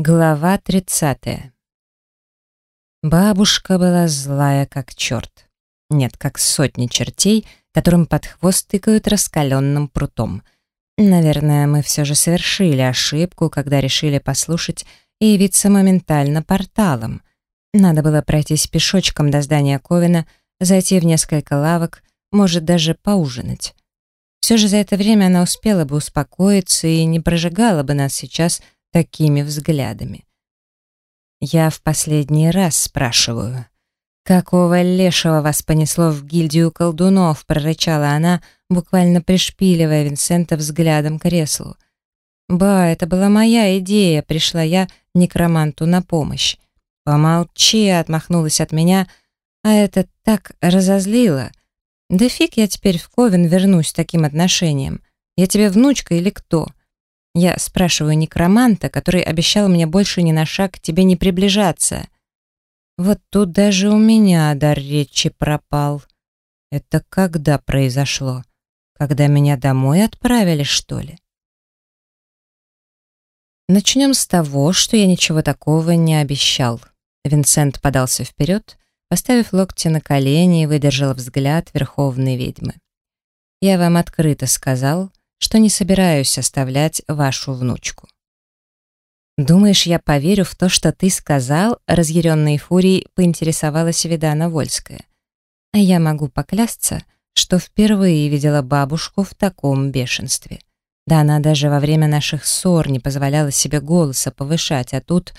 Глава 30. Бабушка была злая как черт. Нет, как сотни чертей, которым под хвост тыкают раскаленным прутом. Наверное, мы все же совершили ошибку, когда решили послушать и явиться моментально порталом. Надо было пройтись пешочком до здания Ковина, зайти в несколько лавок, может, даже поужинать. Все же за это время она успела бы успокоиться и не прожигала бы нас сейчас такими взглядами. Я в последний раз спрашиваю, «Какого лешего вас понесло в гильдию колдунов?» — прорычала она, буквально пришпиливая Винсента взглядом к креслу. «Ба, это была моя идея», — пришла я некроманту на помощь. «Помолчи», — отмахнулась от меня, а это так разозлило. «Да фиг я теперь в Ковен вернусь с таким отношением. Я тебе внучка или кто?» Я спрашиваю некроманта, который обещал мне больше ни на шаг к тебе не приближаться. Вот тут даже у меня дар речи пропал. Это когда произошло? Когда меня домой отправили, что ли? Начнем с того, что я ничего такого не обещал. Винсент подался вперед, поставив локти на колени и выдержал взгляд верховной ведьмы. Я вам открыто сказал, что не собираюсь оставлять вашу внучку. «Думаешь, я поверю в то, что ты сказал?» Разъяренной фурией поинтересовалась Видана Вольская. А я могу поклясться, что впервые видела бабушку в таком бешенстве. Да она даже во время наших ссор не позволяла себе голоса повышать, а тут...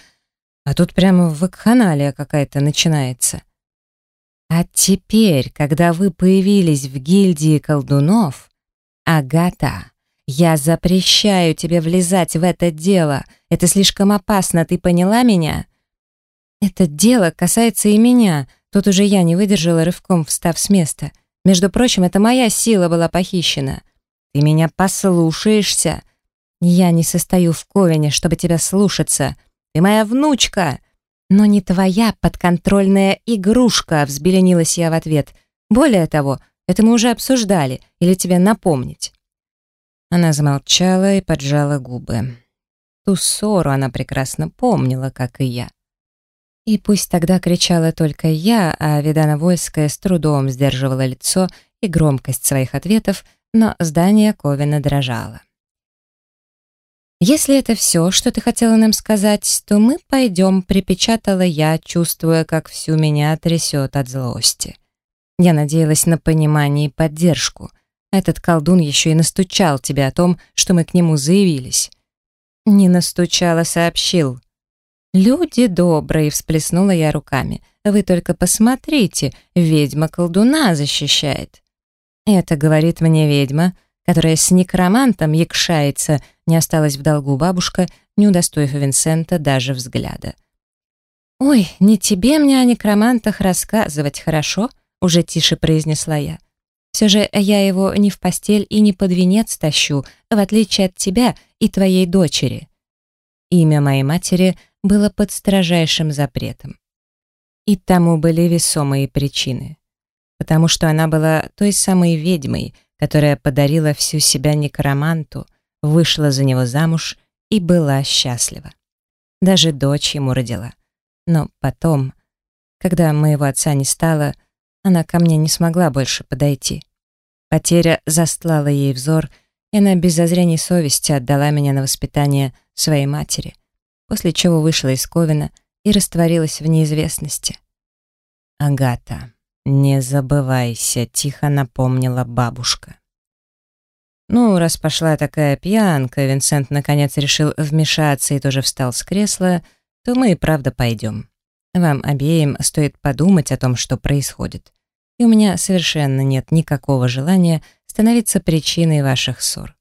А тут прямо вакханалия какая-то начинается. А теперь, когда вы появились в гильдии колдунов, Агата, «Я запрещаю тебе влезать в это дело. Это слишком опасно, ты поняла меня?» «Это дело касается и меня». Тут уже я не выдержала рывком, встав с места. «Между прочим, это моя сила была похищена. Ты меня послушаешься?» «Я не состою в ковене, чтобы тебя слушаться. Ты моя внучка!» «Но не твоя подконтрольная игрушка», — взбеленилась я в ответ. «Более того, это мы уже обсуждали, или тебе напомнить?» Она замолчала и поджала губы. Ту ссору она прекрасно помнила, как и я. И пусть тогда кричала только я, а Видана Вольская с трудом сдерживала лицо и громкость своих ответов, но здание Ковина дрожало. «Если это все, что ты хотела нам сказать, то мы пойдем», — припечатала я, чувствуя, как всю меня трясет от злости. Я надеялась на понимание и поддержку — этот колдун еще и настучал тебе о том, что мы к нему заявились». «Не настучал, а сообщил». «Люди добрые», — всплеснула я руками. «Вы только посмотрите, ведьма колдуна защищает». «Это, — говорит мне ведьма, которая с некромантом якшается», не осталась в долгу бабушка, не удостоив Винсента даже взгляда. «Ой, не тебе мне о некромантах рассказывать, хорошо?» Уже тише произнесла я. Все же я его не в постель и не под венец тащу, в отличие от тебя и твоей дочери. Имя моей матери было под строжайшим запретом. И тому были весомые причины. Потому что она была той самой ведьмой, которая подарила всю себя некроманту, вышла за него замуж и была счастлива. Даже дочь ему родила. Но потом, когда моего отца не стало, она ко мне не смогла больше подойти. Потеря застлала ей взор, и она без зазрений совести отдала меня на воспитание своей матери, после чего вышла из Ковина и растворилась в неизвестности. «Агата, не забывайся», — тихо напомнила бабушка. Ну, раз пошла такая пьянка, Винсент наконец решил вмешаться и тоже встал с кресла, то мы и правда пойдем. Вам обеим стоит подумать о том, что происходит. И у меня совершенно нет никакого желания становиться причиной ваших ссор.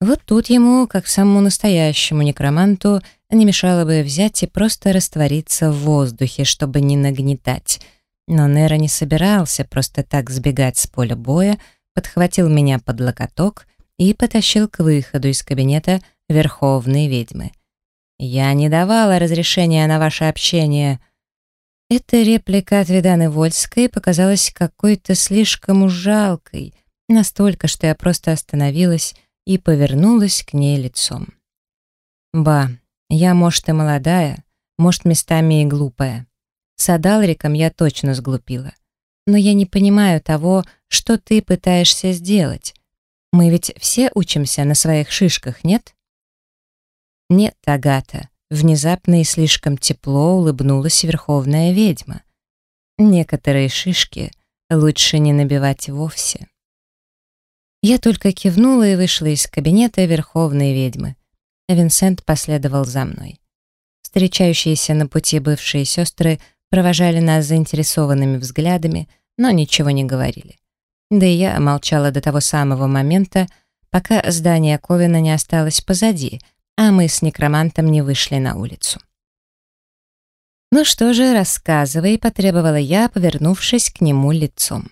Вот тут ему, как самому настоящему некроманту, не мешало бы взять и просто раствориться в воздухе, чтобы не нагнетать. Но Нера не собирался просто так сбегать с поля боя, подхватил меня под локоток и потащил к выходу из кабинета Верховной ведьмы. «Я не давала разрешения на ваше общение», эта реплика от Виданы Вольской показалась какой-то слишком уж жалкой, настолько, что я просто остановилась и повернулась к ней лицом. «Ба, Я, может, и молодая, может, местами и глупая. С Адалриком я точно сглупила. Но я не понимаю того, что ты пытаешься сделать. Мы ведь все учимся на своих шишках, нет? Нет, Агата. Внезапно и слишком тепло улыбнулась верховная ведьма. Некоторые шишки лучше не набивать вовсе. Я только кивнула и вышла из кабинета верховной ведьмы. Винсент последовал за мной. Встречающиеся на пути бывшие сестры провожали нас заинтересованными взглядами, но ничего не говорили. Да и я молчала до того самого момента, пока здание Ковина не осталось позади, а мы с некромантом не вышли на улицу. «Ну что же, рассказывай», — потребовала я, повернувшись к нему лицом.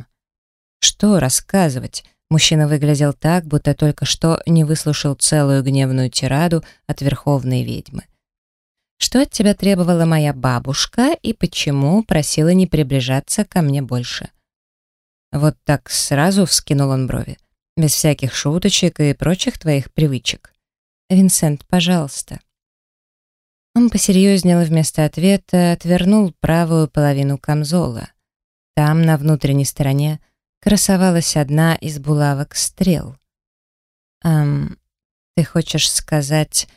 «Что рассказывать?» Мужчина выглядел так, будто только что не выслушал целую гневную тираду от верховной ведьмы. «Что от тебя требовала моя бабушка и почему просила не приближаться ко мне больше?» Вот так сразу вскинул он брови, без всяких шуточек и прочих твоих привычек. «Винсент, пожалуйста». Он посерьезнел и вместо ответа отвернул правую половину камзола. Там, на внутренней стороне, красовалась одна из булавок стрел. «Эм, ты хочешь сказать,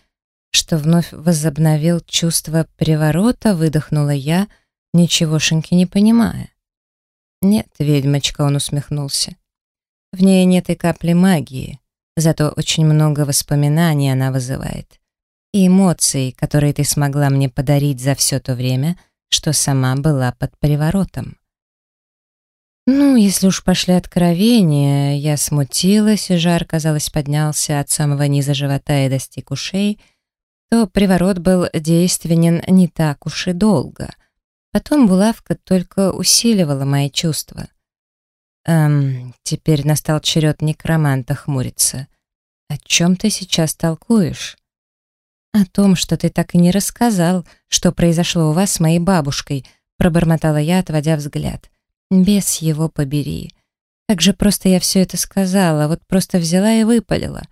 что вновь возобновил чувство приворота?» — выдохнула я, ничегошеньки не понимая. «Нет, ведьмочка», — он усмехнулся. «В ней нет и капли магии, зато очень много воспоминаний она вызывает и эмоций, которые ты смогла мне подарить за все то время, что сама была под приворотом. Ну, если уж пошли откровения, я смутилась, и жар, казалось, поднялся от самого низа живота и достиг ушей, то приворот был действенен не так уж и долго. Потом булавка только усиливала мои чувства. Эм, теперь настал черед некроманта хмуриться. О чем ты сейчас толкуешь? «О том, что ты так и не рассказал, что произошло у вас с моей бабушкой», пробормотала я, отводя взгляд. «Бес его побери. Как же просто я все это сказала, вот просто взяла и выпалила».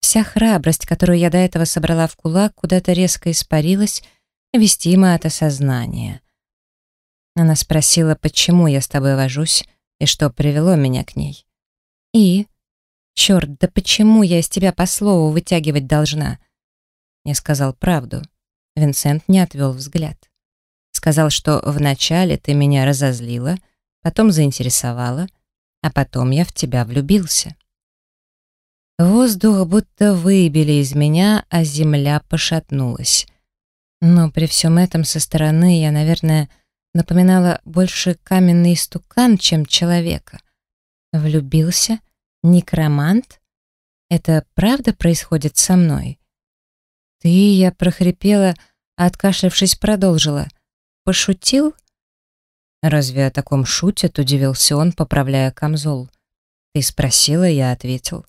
Вся храбрость, которую я до этого собрала в кулак, куда-то резко испарилась, вестима от осознания. Она спросила, почему я с тобой вожусь и что привело меня к ней. И? Черт, да почему я из тебя по слову вытягивать должна? Не сказал правду. Винсент не отвел взгляд. Сказал, что вначале ты меня разозлила, потом заинтересовала, а потом я в тебя влюбился. Воздух будто выбили из меня, а земля пошатнулась. Но при всем этом со стороны я, наверное, напоминала больше каменный стукан, чем человека. Влюбился? Некромант? Это правда происходит со мной? «Ты?» — я прохрипела, откашлявшись продолжила. «Пошутил?» «Разве о таком шутят?» — удивился он, поправляя камзол. «Ты спросила?» — я ответил.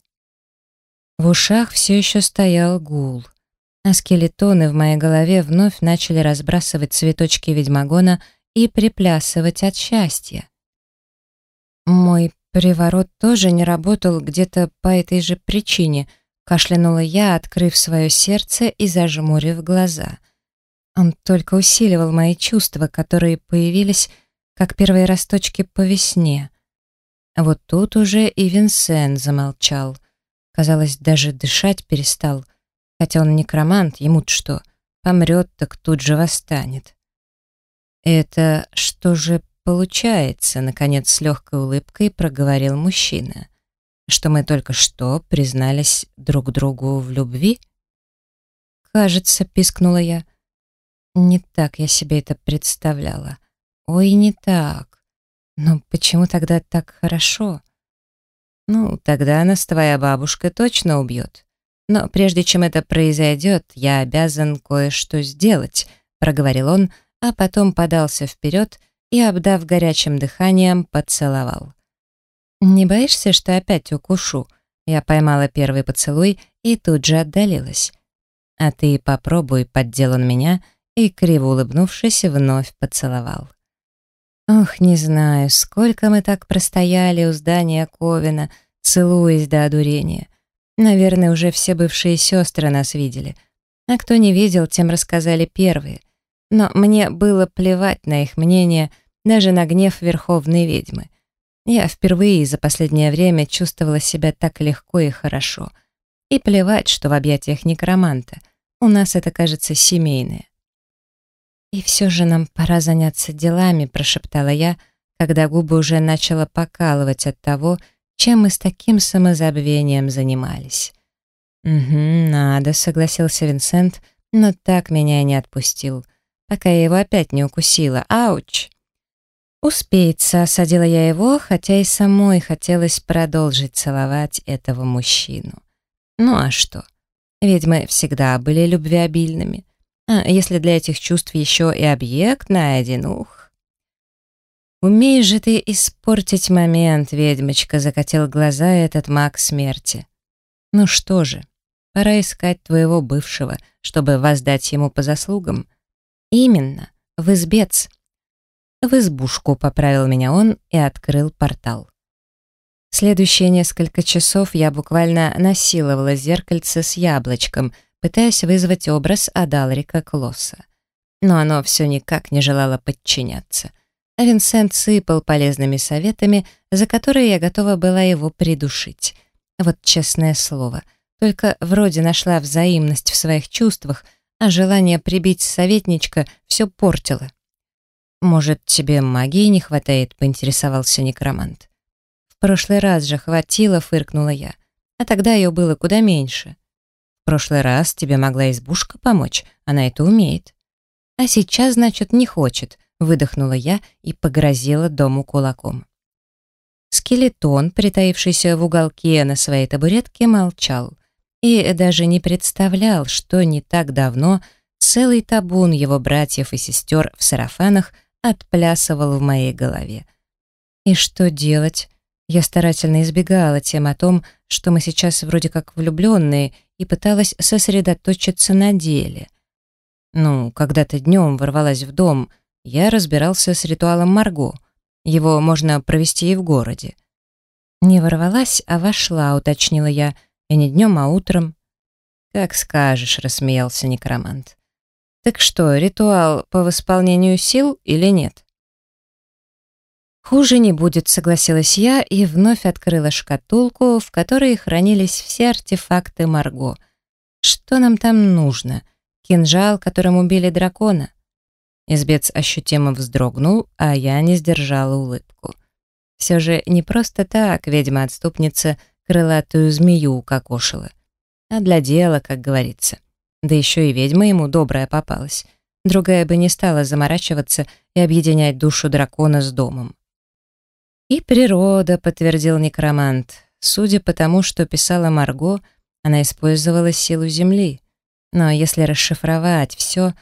В ушах все еще стоял гул, а скелетоны в моей голове вновь начали разбрасывать цветочки ведьмагона и приплясывать от счастья. Мой приворот тоже не работал где-то по этой же причине — Кашлянула я, открыв свое сердце и зажмурив глаза. Он только усиливал мои чувства, которые появились, как первые росточки по весне. А вот тут уже и Винсент замолчал. Казалось, даже дышать перестал. Хотя он некромант, ему-то что, помрет, так тут же восстанет. «Это что же получается?» — наконец с легкой улыбкой проговорил мужчина что мы только что признались друг другу в любви? Кажется, пискнула я. Не так я себе это представляла. Ой, не так. Но почему тогда так хорошо? Ну, тогда нас твоя бабушка точно убьет. Но прежде чем это произойдет, я обязан кое-что сделать, проговорил он, а потом подался вперед и, обдав горячим дыханием, поцеловал. «Не боишься, что опять укушу?» Я поймала первый поцелуй и тут же отдалилась. «А ты попробуй», — поддел он меня и, криво улыбнувшись, вновь поцеловал. Ох, не знаю, сколько мы так простояли у здания Ковина, целуясь до одурения. Наверное, уже все бывшие сестры нас видели. А кто не видел, тем рассказали первые. Но мне было плевать на их мнение, даже на гнев верховной ведьмы. Я впервые за последнее время чувствовала себя так легко и хорошо. И плевать, что в объятиях некроманта. У нас это, кажется, семейное. «И все же нам пора заняться делами», — прошептала я, когда губы уже начала покалывать от того, чем мы с таким самозабвением занимались. «Угу, надо», — согласился Винсент, но так меня и не отпустил, пока я его опять не укусила. «Ауч!» «Успеется», — осадила я его, хотя и самой хотелось продолжить целовать этого мужчину. Ну а что? Ведьмы всегда были любвеобильными. А если для этих чувств еще и объект найден, ух. «Умеешь же ты испортить момент, ведьмочка», — закатил глаза этот маг смерти. «Ну что же, пора искать твоего бывшего, чтобы воздать ему по заслугам». «Именно, в избец». «В избушку», — поправил меня он и открыл портал. Следующие несколько часов я буквально насиловала зеркальце с яблочком, пытаясь вызвать образ Адалрика Клосса. Но оно все никак не желало подчиняться. А Винсент сыпал полезными советами, за которые я готова была его придушить. Вот честное слово, только вроде нашла взаимность в своих чувствах, а желание прибить советничка все портило. «Может, тебе магии не хватает?» — поинтересовался некромант. «В прошлый раз же хватило», — фыркнула я. «А тогда ее было куда меньше». «В прошлый раз тебе могла избушка помочь, она это умеет». «А сейчас, значит, не хочет», — выдохнула я и погрозила дому кулаком. Скелетон, притаившийся в уголке на своей табуретке, молчал и даже не представлял, что не так давно целый табун его братьев и сестер в сарафанах отплясывал в моей голове. И что делать? Я старательно избегала тем о том, что мы сейчас вроде как влюбленные, и пыталась сосредоточиться на деле. Ну, когда-то днем ворвалась в дом, я разбирался с ритуалом Марго. Его можно провести и в городе. Не ворвалась, а вошла, уточнила я, и не днем, а утром. «Как скажешь», — рассмеялся некромант. «Так что, ритуал по восполнению сил или нет?» «Хуже не будет», — согласилась я и вновь открыла шкатулку, в которой хранились все артефакты Марго. «Что нам там нужно? Кинжал, которым убили дракона?» Избец ощутимо вздрогнул, а я не сдержала улыбку. Все же не просто так ведьма-отступница крылатую змею укокошила, а для дела, как говорится. Да еще и ведьма ему добрая попалась. Другая бы не стала заморачиваться и объединять душу дракона с домом. «И природа», — подтвердил некромант. Судя по тому, что писала Марго, она использовала силу Земли. Но если расшифровать все,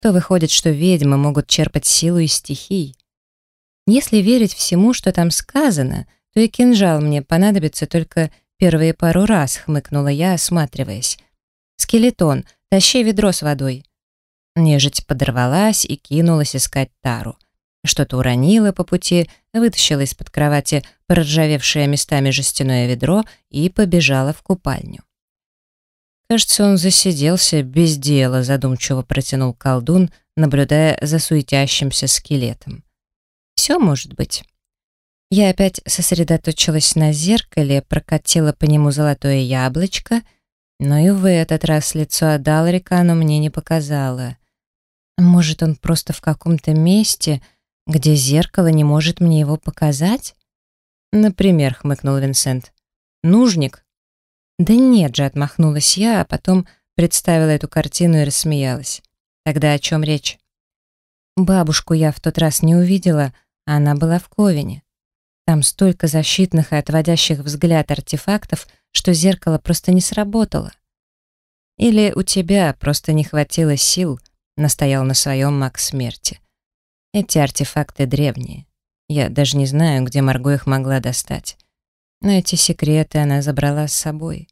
то выходит, что ведьмы могут черпать силу из стихий. Если верить всему, что там сказано, то и кинжал мне понадобится только первые пару раз, хмыкнула я, осматриваясь. «Скелетон, тащи ведро с водой». Нежить подорвалась и кинулась искать тару. Что-то уронила по пути, вытащила из-под кровати проржавевшее местами жестяное ведро и побежала в купальню. Кажется, он засиделся без дела, задумчиво протянул колдун, наблюдая за суетящимся скелетом. Все может быть. Я опять сосредоточилась на зеркале, прокатила по нему золотое яблочко, но и в этот раз лицо Адалрика оно мне не показало. Может, он просто в каком-то месте, где зеркало не может мне его показать? Например, хмыкнул Винсент. Нужник? Да нет же, отмахнулась я, а потом представила эту картину и рассмеялась. Тогда о чем речь? Бабушку я в тот раз не увидела, а она была в Ковине. Там столько защитных и отводящих взгляд артефактов, что зеркало просто не сработало. Или у тебя просто не хватило сил, настоял на своем маг смерти. Эти артефакты древние. Я даже не знаю, где Марго их могла достать. Но эти секреты она забрала с собой.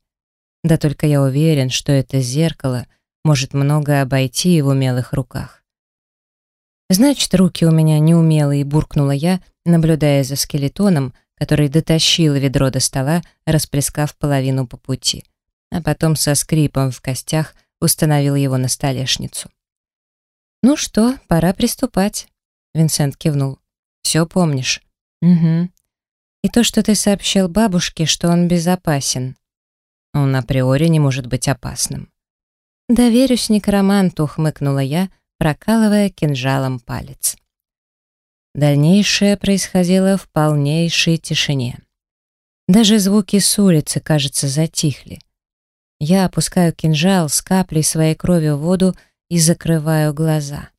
Да только я уверен, что это зеркало может многое обойти в умелых руках. Значит, руки у меня неумелые, буркнула я, наблюдая за скелетоном, который дотащил ведро до стола, расплескав половину по пути, а потом со скрипом в костях установил его на столешницу. «Ну что, пора приступать», — Винсент кивнул. «Все помнишь?» «Угу. И то, что ты сообщил бабушке, что он безопасен». «Он априори не может быть опасным». «Доверюсь некроманту», — хмыкнула я, прокалывая кинжалом палец. Дальнейшее происходило в полнейшей тишине. Даже звуки с улицы, кажется, затихли. Я опускаю кинжал с каплей своей крови в воду и закрываю глаза.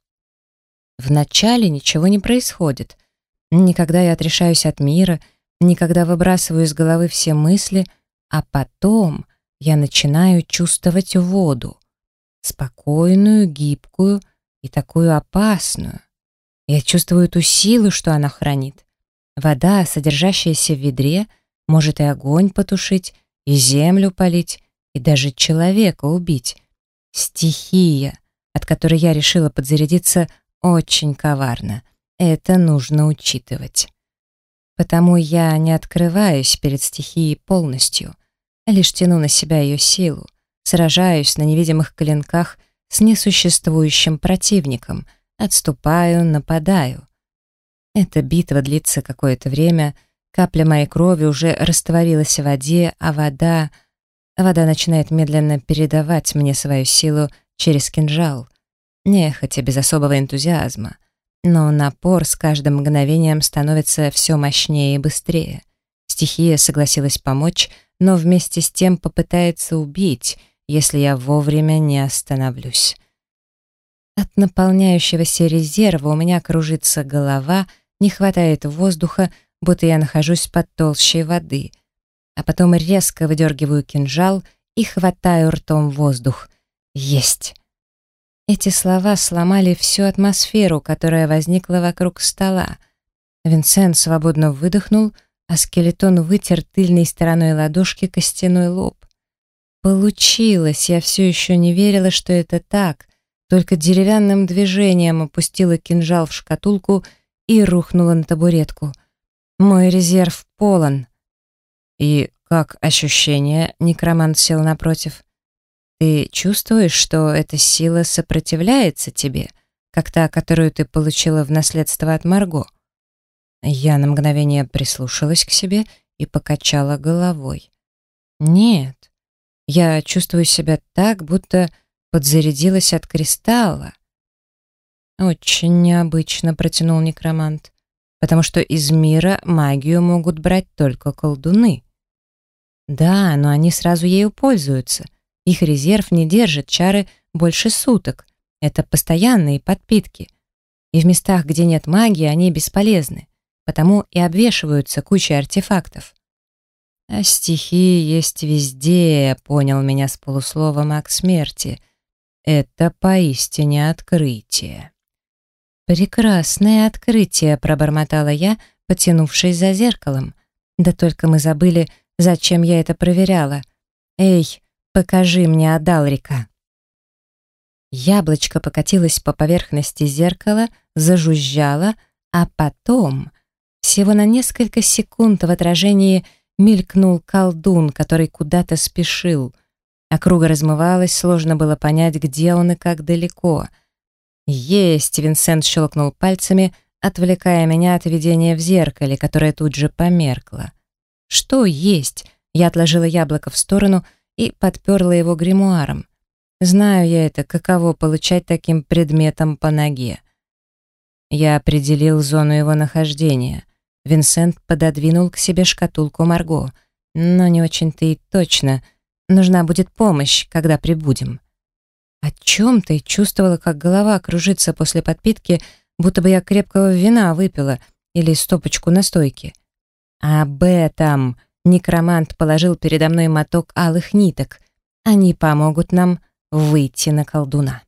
Вначале ничего не происходит. Никогда я отрешаюсь от мира, никогда выбрасываю из головы все мысли, а потом я начинаю чувствовать воду. Спокойную, гибкую и такую опасную. Я чувствую ту силу, что она хранит. Вода, содержащаяся в ведре, может и огонь потушить, и землю полить, и даже человека убить. Стихия, от которой я решила подзарядиться, очень коварна. Это нужно учитывать. Потому я не открываюсь перед стихией полностью, а лишь тяну на себя ее силу, сражаюсь на невидимых клинках с несуществующим противником, отступаю, нападаю. Эта битва длится какое-то время, капля моей крови уже растворилась в воде, а вода — Вода начинает медленно передавать мне свою силу через кинжал. Нехотя, без особого энтузиазма. Но напор с каждым мгновением становится все мощнее и быстрее. Стихия согласилась помочь, но вместе с тем попытается убить, если я вовремя не остановлюсь. От наполняющегося резерва у меня кружится голова, не хватает воздуха, будто я нахожусь под толщей воды — а потом резко выдергиваю кинжал и хватаю ртом воздух. Есть! Эти слова сломали всю атмосферу, которая возникла вокруг стола. Винсент свободно выдохнул, а скелетон вытер тыльной стороной ладошки костяной лоб. Получилось, я все еще не верила, что это так, только деревянным движением опустила кинжал в шкатулку и рухнула на табуретку. Мой резерв полон. «И как ощущение?» — некромант сел напротив. «Ты чувствуешь, что эта сила сопротивляется тебе, как та, которую ты получила в наследство от Марго?» Я на мгновение прислушалась к себе и покачала головой. «Нет, я чувствую себя так, будто подзарядилась от кристалла». «Очень необычно», — протянул некромант, «потому что из мира магию могут брать только колдуны». Да, но они сразу ею пользуются. Их резерв не держит чары больше суток. Это постоянные подпитки. И в местах, где нет магии, они бесполезны. Потому и обвешиваются кучей артефактов. А стихии есть везде, понял меня с полуслова маг смерти. Это поистине открытие. Прекрасное открытие, пробормотала я, потянувшись за зеркалом. Да только мы забыли, Зачем я это проверяла? Эй, покажи мне Адалрика. Яблочко покатилось по поверхности зеркала, зажужжало, а потом, всего на несколько секунд в отражении мелькнул колдун, который куда-то спешил. Округа размывалась, сложно было понять, где он и как далеко. «Есть!» — Винсент щелкнул пальцами, отвлекая меня от видения в зеркале, которое тут же померкло. Что есть? Я отложила яблоко в сторону и подперла его гримуаром. Знаю я это, каково получать таким предметом по ноге. Я определил зону его нахождения. Винсент пододвинул к себе шкатулку Марго. Но не очень-то и точно. Нужна будет помощь, когда прибудем. О чем ты чувствовала, как голова кружится после подпитки, будто бы я крепкого вина выпила или стопочку настойки? Об этом некромант положил передо мной моток алых ниток. Они помогут нам выйти на колдуна.